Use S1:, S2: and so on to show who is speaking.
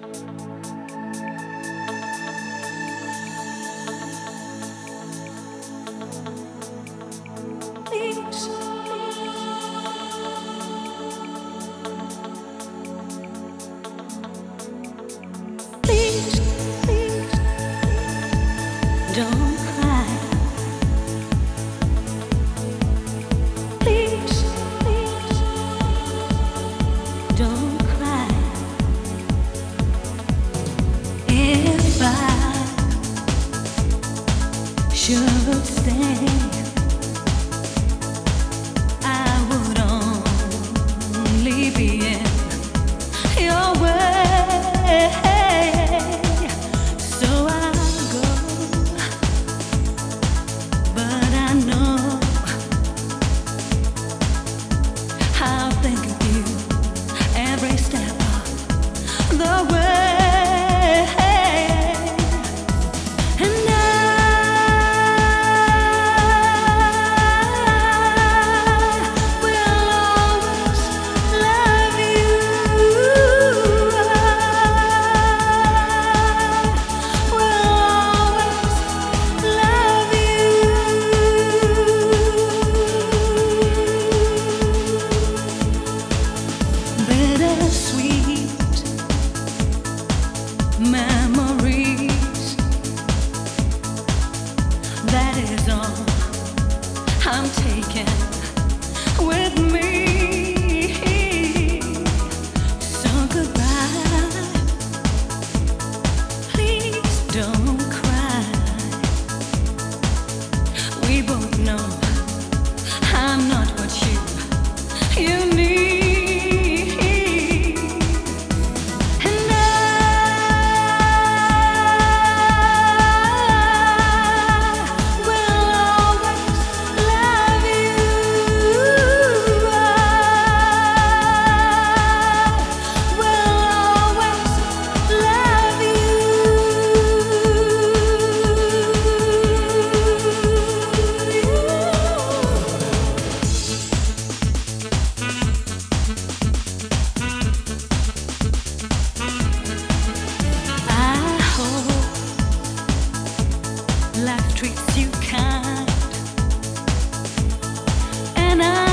S1: I'll think of is on. Oh, I'm taking. can I?